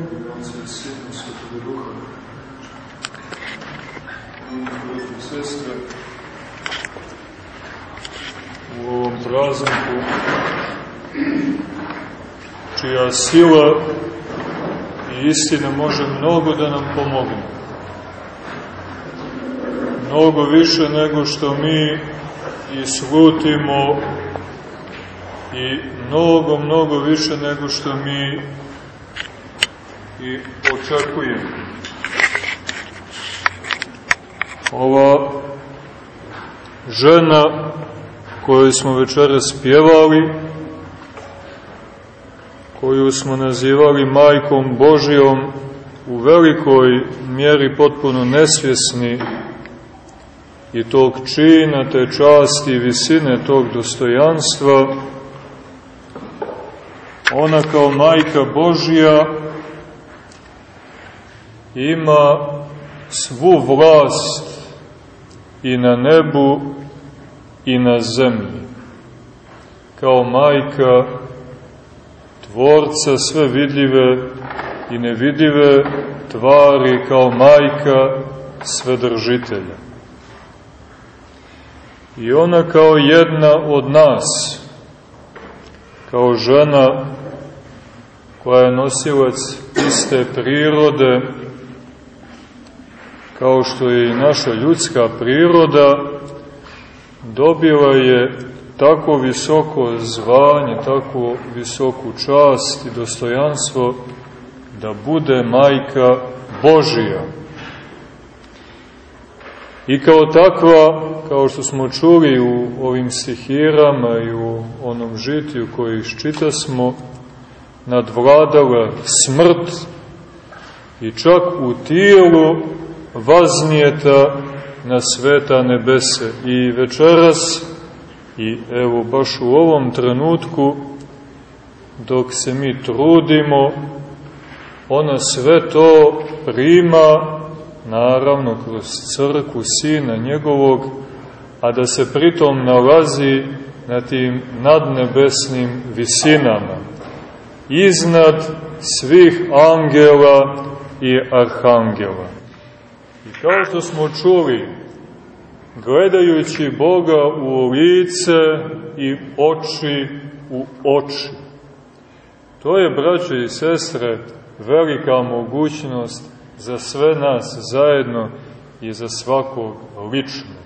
i Otca i Sina Svetoga Duha. Broći i u ovom prazniku, čija sila i istina može mnogo da nam pomogne. Mnogo više nego što mi i slutimo i mnogo, mnogo više nego što mi i očekujemo. Ova žena koju smo večeras pjevali, koju smo nazivali Majkom Božijom, u velikoj mjeri potpuno nesvjesni i tog čina, te časti i visine tog dostojanstva, ona kao majka Božija ima svu vlast i na nebu i na zemlji. Kao majka tvorca sve vidljive i nevidljive tvari, kao majka svedržitelja. I ona kao jedna od nas, kao žena koja je nosilac iste prirode, kao što je i naša ljudska priroda, dobila je tako visoko zvanje, tako visoku čast i dostojanstvo da bude majka Božija. I kao takva, kao što smo čuli u ovim stihirama i u onom žitiju koji iščita smo, nadvladala smrt i čak u tijelu vaznijeta na sveta nebese. I večeras, i evo baš u ovom trenutku, dok se mi trudimo, ona sve to prima, naravno kroz crku Sina njegovog, a da se pritom nalazi na tim nadnebesnim visinama, iznad svih angela i arhangela. Kao što smo čuli, gledajući Boga u lice i oči u oči, to je, braćo i sestre, velika mogućnost za sve nas zajedno i za svakog lično.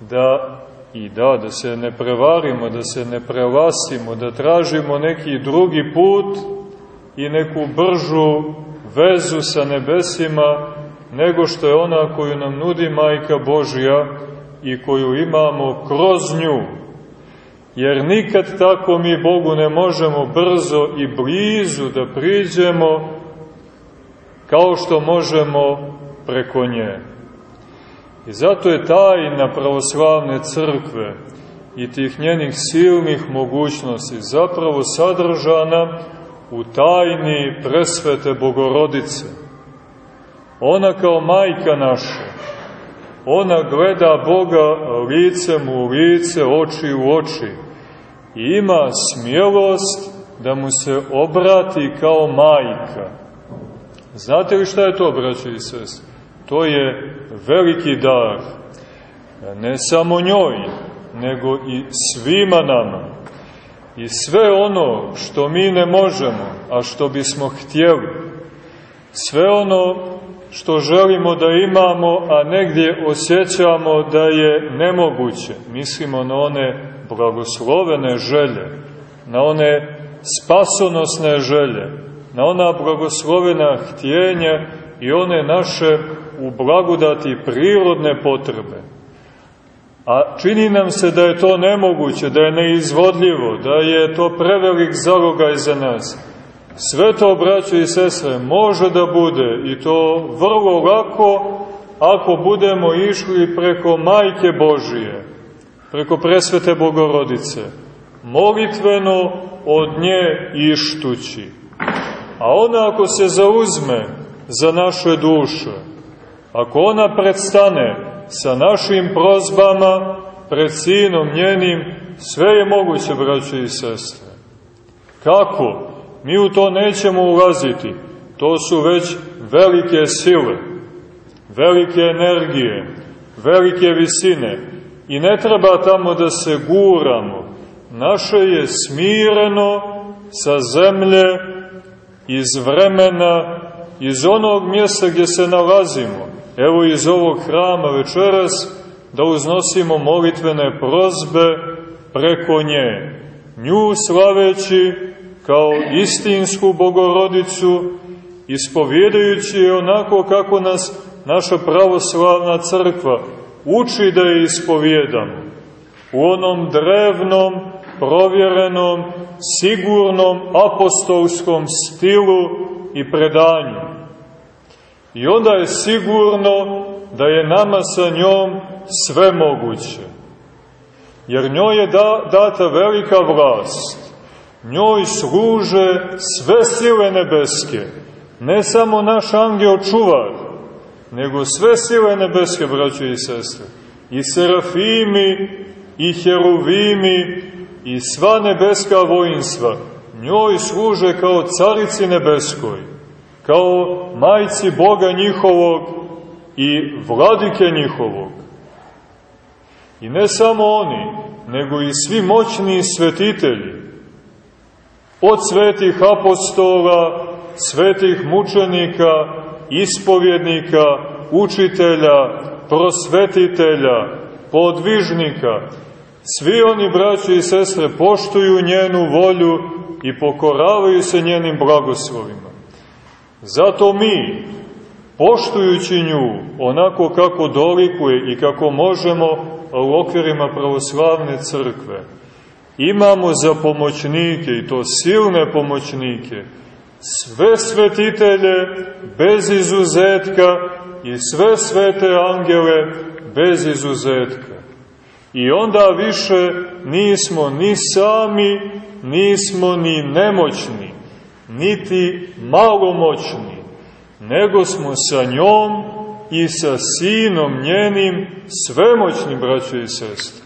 Da i da, da se ne prevarimo, da se ne prelasimo, da tražimo neki drugi put i neku bržu vezu sa nebesima, nego što je ona koju nam nudi Majka Božja i koju imamo kroz nju. Jer nikad tako mi Bogu ne možemo brzo i blizu da priđemo kao što možemo preko nje. I zato je tajna pravoslavne crkve i tih njenih silnih mogućnosti zapravo sadržana u tajni presvete Bogorodice. Ona kao majka naša, ona gleda Boga licem u lice, oči u oči i ima smjelost da mu se obrati kao majka. Znate li šta je to, braći i sestri? To je veliki dar. Ne samo njoj, nego i svima nama. I sve ono što mi ne možemo, a što bismo htjeli, sve ono što želimo da imamo, a negdje osjećamo da je nemoguće, mislimo na one blagoslovene želje, na one spasonosne želje, na ona blagoslovena htjenja i one naše u blagodati prirodne potrebe. A čini nam se da je to nemoguće, da je neizvodljivo, da je to prevelik zalogaj za nas. Sve to, braćo i sestre, može da bude i to vrlo lako ako budemo išli preko Majke Božije, preko presvete Bogorodice, molitveno od nje ištući. A ona ako se zauzme za naše duše, ako ona predstane sa našim prozbama pred sinom njenim, sve je moguće, braćo i sestre. Kako? Mi u to nećemo ulaziti. To su već velike sile, velike energije, velike visine. I ne treba tamo da se guramo. Naše je smireno sa zemlje, iz vremena, iz onog mjesta gdje se nalazimo. Evo iz ovog hrama večeras da uznosimo molitvene prozbe preko nje, nju slaveći kao istinsku bogorodicu, ispovjedajući je onako kako nas naša pravoslavna crkva uči da je ispovjedamo. U onom drevnom, provjerenom, sigurnom apostolskom stilu i predanju. I onda je sigurno da je nama sa njom sve moguće. Jer njoj je da, data velika vlast. Njoj služe sve sile nebeske. Ne samo naš angel čuvar, nego sve sile nebeske, braćo i sestre. I serafimi, i heruvimi, i sva nebeska vojinstva. Njoj služe kao carici nebeskoj, kao majci Boga njihovog i vladike njihovog. I ne samo oni, nego i svi moćni svetitelji, od svetih apostola, svetih mučenika, ispovjednika, učitelja, prosvetitelja, podvižnika, svi oni, braći i sestre, poštuju njenu volju i pokoravaju se njenim blagoslovima. Zato mi, poštujući nju onako kako dolikuje i kako možemo u okvirima pravoslavne crkve, imamo za pomoćnike, i to silne pomoćnike, sve svetitelje bez izuzetka i sve svete angele bez izuzetka. I onda više nismo ni sami, nismo ni nemoćni, niti malomoćni, nego smo sa njom i sa sinom njenim svemoćni, braćo i sestre.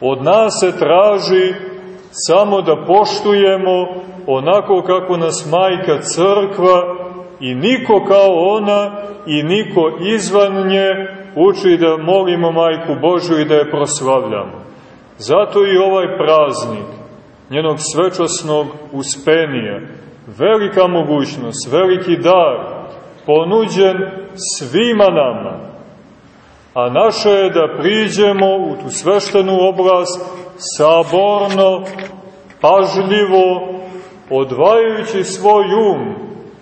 Od nas se traži samo da poštujemo onako kako nas majka crkva i niko kao ona i niko izvan nje uči da molimo majku Božu i da je proslavljamo. Zato i ovaj praznik njenog svečasnog uspenija, velika mogućnost, veliki dar, ponuđen svima nama. A naše je da priđemo u tu sveštenu oblast saborno, pažljivo, odvajajući svoj um,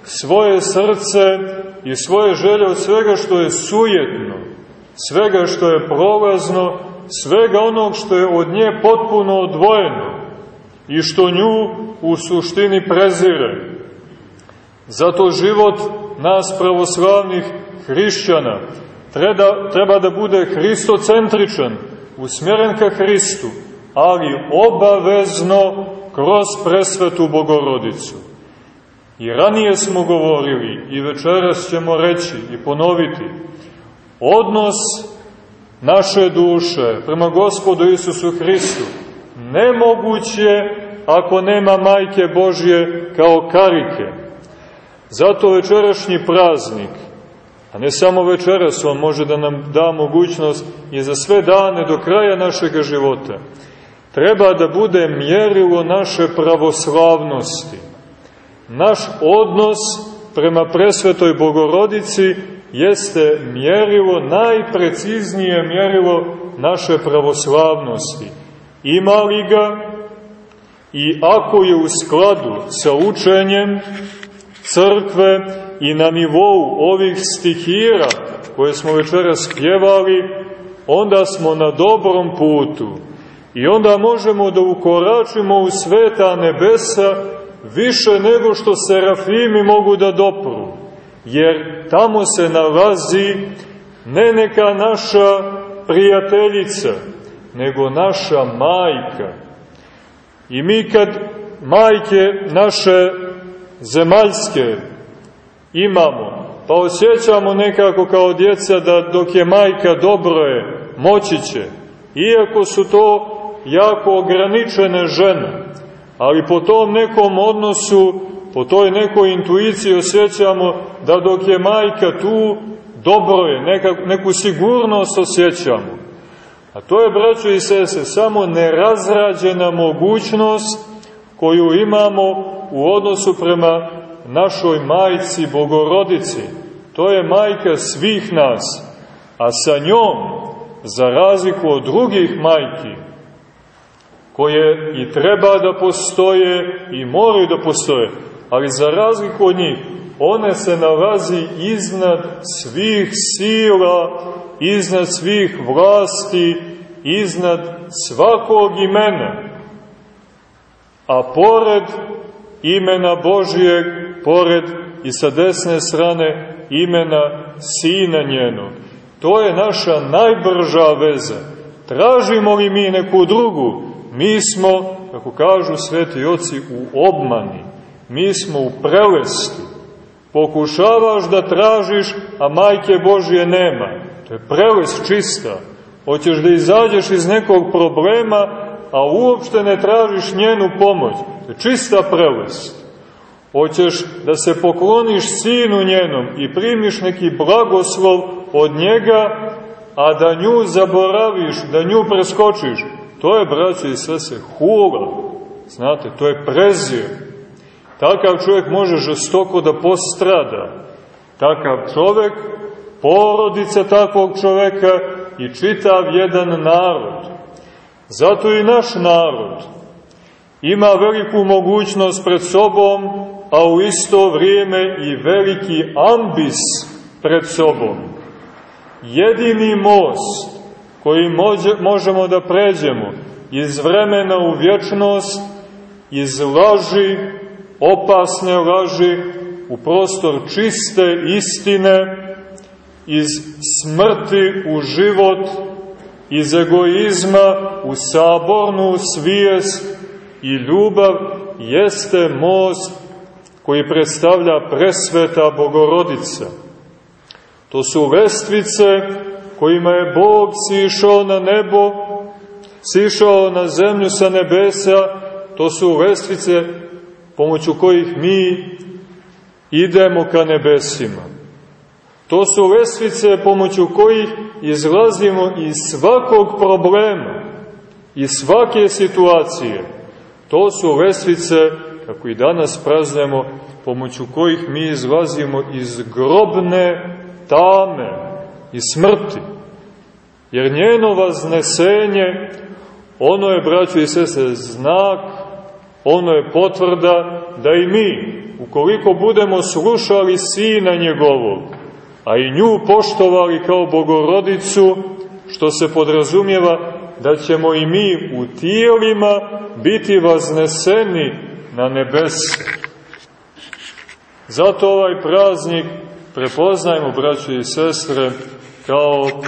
svoje srce i svoje želje od svega što je sujetno, svega što je prolazno, svega onog što je od nje potpuno odvojeno i što nju u suštini prezire. Zato život nas pravoslavnih hrišćana treba, treba da bude hristocentričan, usmjeren ka Hristu, ali obavezno kroz presvetu Bogorodicu. I ranije smo govorili i večeras ćemo reći i ponoviti odnos naše duše prema gospodu Isusu Hristu nemoguće ako nema majke Božje kao karike. Zato večerašnji praznik, a ne samo večeras, on može da nam da mogućnost i za sve dane do kraja našeg života, treba da bude mjerilo naše pravoslavnosti. Naš odnos prema presvetoj bogorodici jeste mjerilo, najpreciznije mjerilo naše pravoslavnosti. Ima li ga i ako je u skladu sa učenjem crkve i na nivou ovih stihira koje smo večeras pjevali, onda smo na dobrom putu I onda možemo da ukoračimo u sveta nebesa više nego što serafimi mogu da dopru. Jer tamo se nalazi ne neka naša prijateljica, nego naša majka. I mi kad majke naše zemaljske imamo, pa osjećamo nekako kao djeca da dok je majka dobro je, moći će. Iako su to jako ograničene žene, ali po tom nekom odnosu, po toj nekoj intuiciji osjećamo da dok je majka tu, dobro je, neka, neku sigurnost osjećamo. A to je, braćo i sese, samo nerazrađena mogućnost koju imamo u odnosu prema našoj majci, Bogorodici. To je majka svih nas, a sa njom, za razliku od drugih majki, koje i treba da postoje i moraju da postoje, ali za razliku od njih, one se nalazi iznad svih sila, iznad svih vlasti, iznad svakog imena. A pored imena Božijeg, pored i sa desne strane imena Sina njenog. To je naša najbrža veza. Tražimo li mi neku drugu, mi smo, kako kažu sveti oci, u obmani. Mi smo u prelesti. Pokušavaš da tražiš, a majke Božije nema. To je prelest čista. Hoćeš da izađeš iz nekog problema, a uopšte ne tražiš njenu pomoć. To je čista prelest. Hoćeš da se pokloniš sinu njenom i primiš neki blagoslov od njega, a da nju zaboraviš, da nju preskočiš. To je, braće i sve se hula. Znate, to je prezir. Takav čovjek može žestoko da postrada. Takav čovjek, porodica takvog čovjeka i čitav jedan narod. Zato i naš narod ima veliku mogućnost pred sobom, a u isto vrijeme i veliki ambis pred sobom. Jedini most koji možemo da pređemo iz vremena u vječnost, iz laži, opasne laži, u prostor čiste istine, iz smrti u život, iz egoizma u sabornu svijest i ljubav, jeste most koji predstavlja presveta Bogorodica. To su lestvice kojima je Bog sišao na nebo, sišao na zemlju sa nebesa, to su lestvice pomoću kojih mi idemo ka nebesima. To su lestvice pomoću kojih izlazimo iz svakog problema, iz svake situacije. To su lestvice, kako i danas praznemo, pomoću kojih mi izlazimo iz grobne tame, i smrti. Jer njeno vaznesenje, ono je, braćo i sese, znak, ono je potvrda da i mi, ukoliko budemo slušali Sina njegovog, a i nju poštovali kao bogorodicu, što se podrazumijeva da ćemo i mi u tijelima biti vazneseni na nebese. Zato ovaj praznik prepoznajmo, braćo i sestre, kao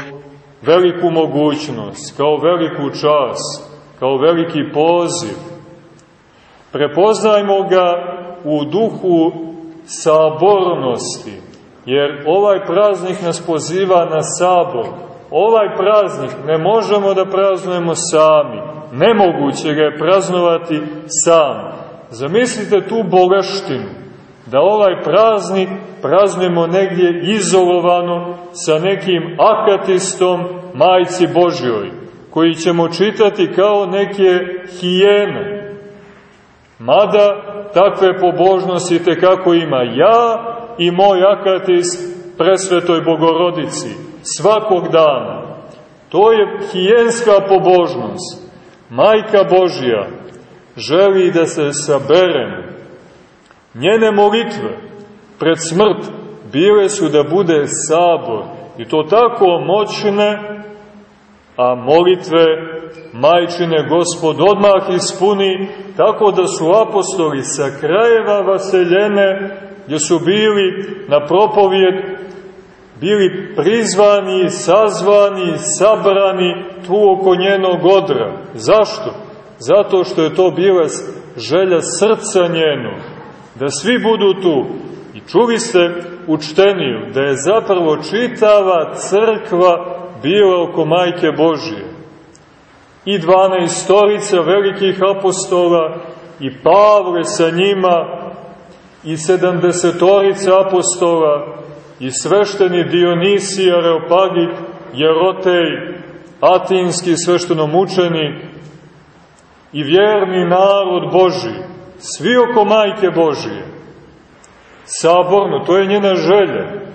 veliku mogućnost, kao veliku čast, kao veliki poziv. Prepoznajmo ga u duhu sabornosti, jer ovaj praznik nas poziva na sabor. Ovaj praznik ne možemo da praznujemo sami. Nemoguće ga je praznovati sam. Zamislite tu bogaštinu, da ovaj praznik praznujemo negdje izolovano sa nekim akatistom majci Božjoj, koji ćemo čitati kao neke hijene. Mada takve pobožnosti te kako ima ja i moj akatist presvetoj Bogorodici svakog dana. To je hijenska pobožnost. Majka Božja želi da se saberemo. Njene molitve pred smrt bile su da bude sabor i to tako moćne, a molitve majčine gospod odmah ispuni, tako da su apostoli sa krajeva vaseljene, gdje su bili na propovijed, bili prizvani, sazvani, sabrani tu oko njenog odra. Zašto? Zato što je to bila želja srca njenog, da svi budu tu, I čuli ste učteniju da je zapravo čitava crkva bila oko Majke Božije. I dvana istorica velikih apostola, i Pavle sa njima, i sedamdesetorica apostola, i svešteni Dionisij, Areopagit, Jerotej, atinski sveštenomučenik i vjerni narod Boži, svi oko majke Božije. Saborno, to je njena želja.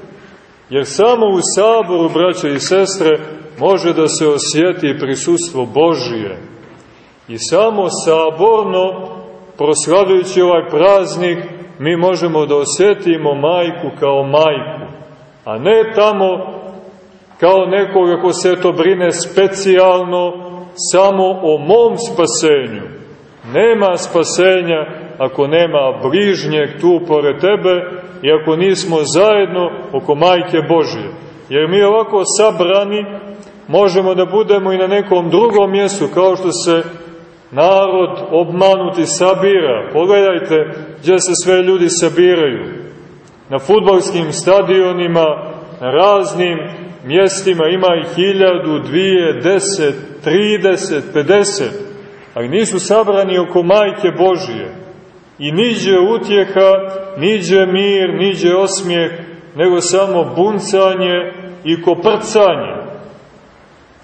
Jer samo u saboru, braće i sestre, može da se osjeti prisustvo Božije. I samo saborno, proslavljujući ovaj praznik, mi možemo da osjetimo majku kao majku, a ne tamo kao nekoga ko se to brine specijalno samo o mom spasenju. Nema spasenja ako nema bližnjeg tu pored tebe i ako nismo zajedno oko Majke Božije. Jer mi ovako sabrani možemo da budemo i na nekom drugom mjestu, kao što se narod obmanuti sabira. Pogledajte gdje se sve ljudi sabiraju. Na futbolskim stadionima, na raznim mjestima ima i hiljadu, dvije, deset, trideset, pedeset, ali nisu sabrani oko majke Božije. I niđe utjeha, niđe mir, niđe osmijeh, nego samo buncanje i koprcanje.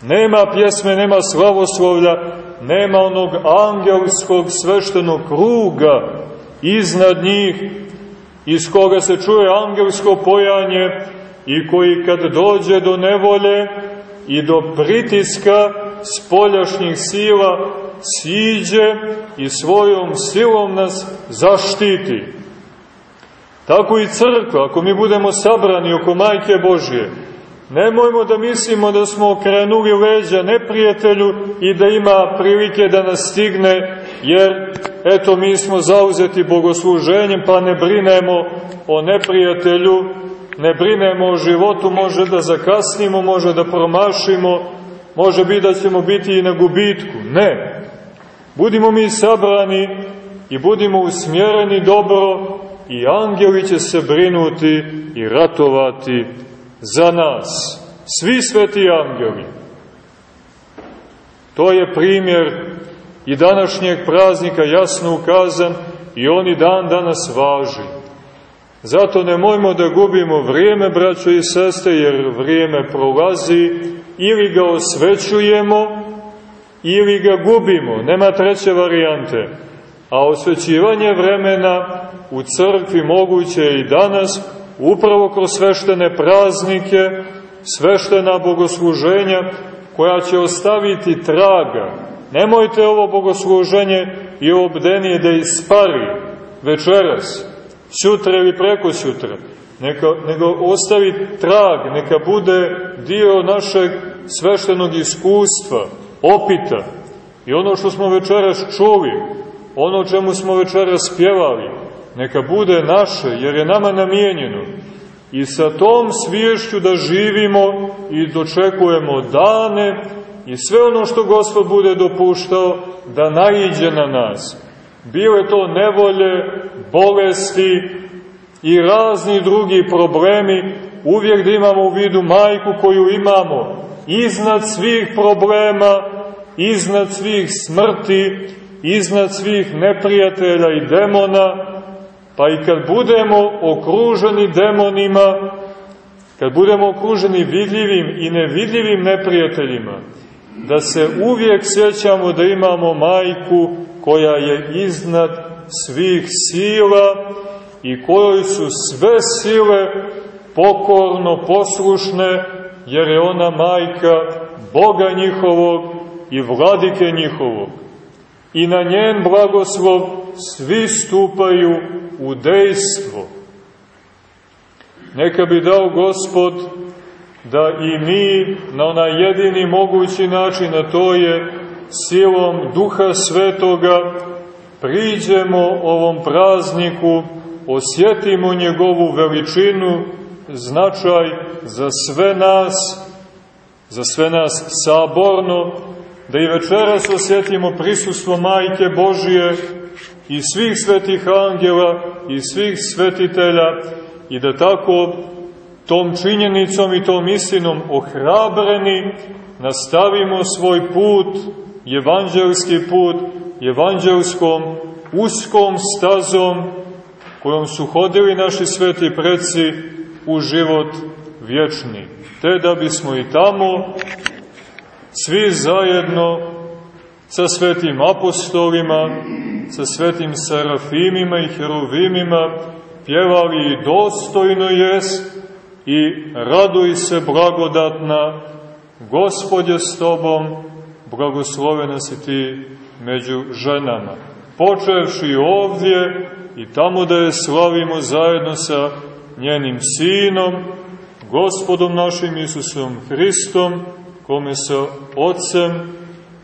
Nema pjesme, nema slavoslovlja, nema onog angelskog sveštenog kruga iznad njih, iz koga se čuje angelsko pojanje i koji kad dođe do nevolje i do pritiska spoljašnjih sila siđe i svojom silom nas zaštiti. Tako i crkva, ako mi budemo sabrani oko Majke Božje, nemojmo da mislimo da smo okrenuli leđa neprijatelju i da ima prilike da nas stigne, jer eto mi smo zauzeti bogosluženjem pa ne brinemo o neprijatelju, ne brinemo o životu, može da zakasnimo, može da promašimo, može biti da ćemo biti i na gubitku. Ne. Budimo mi sabrani i budimo usmjereni dobro i angeli će se brinuti i ratovati za nas. Svi sveti angeli. To je primjer i današnjeg praznika jasno ukazan i oni dan danas važi. Zato nemojmo da gubimo vrijeme, braćo i sestre, jer vrijeme prolazi, ili ga osvećujemo, ili ga gubimo. Nema treće varijante. A osvećivanje vremena u crkvi moguće je i danas, upravo kroz sveštene praznike, sveštena bogosluženja, koja će ostaviti traga. Nemojte ovo bogosluženje i ovo bdenije da ispari večeras, sutra ili preko sutra, neka, nego ostavi trag, neka bude dio našeg sveštenog iskustva, opita. I ono što smo večeras čuli, ono čemu smo večeras pjevali, neka bude naše, jer je nama namijenjeno. I sa tom sviješću da živimo i dočekujemo dane i sve ono što Gospod bude dopuštao da naiđe na nas Bile to nevolje, bolesti i razni drugi problemi, uvijek da imamo u vidu majku koju imamo iznad svih problema, iznad svih smrti, iznad svih neprijatelja i demona, pa i kad budemo okruženi demonima, kad budemo okruženi vidljivim i nevidljivim neprijateljima, da se uvijek sjećamo da imamo majku koja je iznad svih sila i kojoj su sve sile pokorno poslušne, jer je ona majka Boga njihovog i vladike njihovog. I na njen blagoslov svi stupaju u dejstvo. Neka bi dao Gospod da i mi na onaj jedini mogući način, a to je silom Duha Svetoga priđemo ovom prazniku, osjetimo njegovu veličinu, značaj za sve nas, za sve nas saborno, da i večeras osjetimo prisustvo Majke Božije i svih svetih angela i svih svetitelja i da tako tom činjenicom i tom istinom ohrabreni nastavimo svoj put evanđelski put, evanđelskom uskom stazom kojom su hodili naši sveti preci u život vječni, te da bismo i tamo svi zajedno sa svetim apostolima, sa svetim serafimima i herovimima pjevali i dostojno jest i raduj se blagodatna, Gospodje s tobom, blagoslovena si ti među ženama. Počevši ovdje i tamo da je slavimo zajedno sa njenim sinom, gospodom našim Isusom Hristom, kome sa Otcem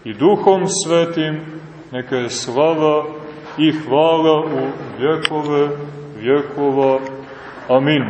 i Duhom Svetim, neka je slava i hvala u vjekove vjekova. Amin.